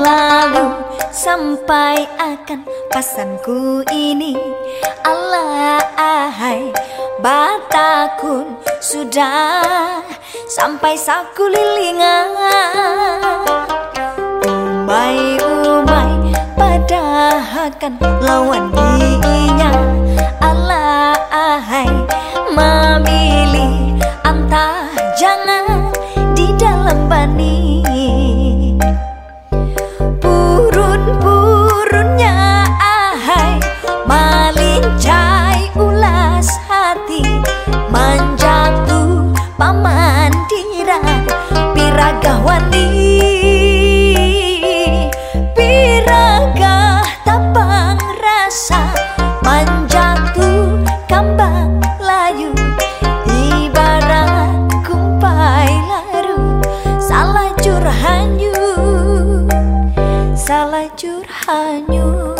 lalu sampai akan pasanku ini. Allah ahai batakun sudah sampai saku lilingan. Umai umai padahkan lawan dinya jangan di dalam bani. Purun-purunnya ahai Malincai ulas hati. Manjatu pamandiran Piragah wandi curhanyu salah curhanyu.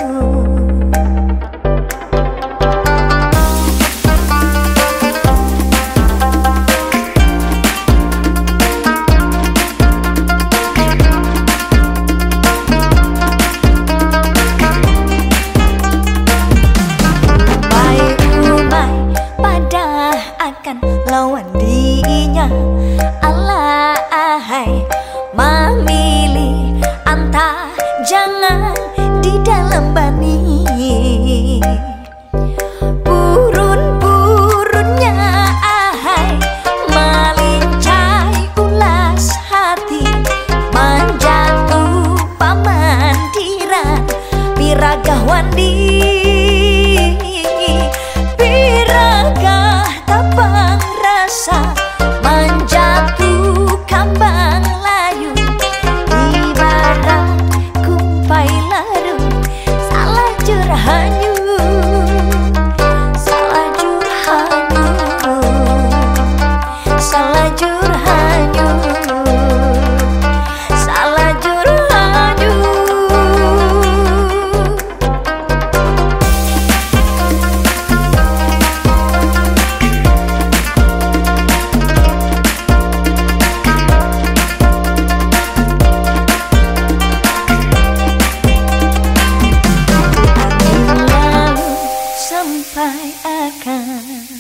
Akan lawan dinya di dalam bani. Purun-purunnya ahai Malincai ulas hati. Manjatu pamandiran Piragah wandi hanya sampai akan